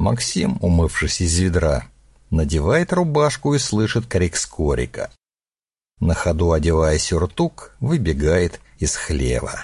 Максим, умывшись из ведра, надевает рубашку и слышит крик скорика. На ходу одевая сюртук, выбегает из хлева.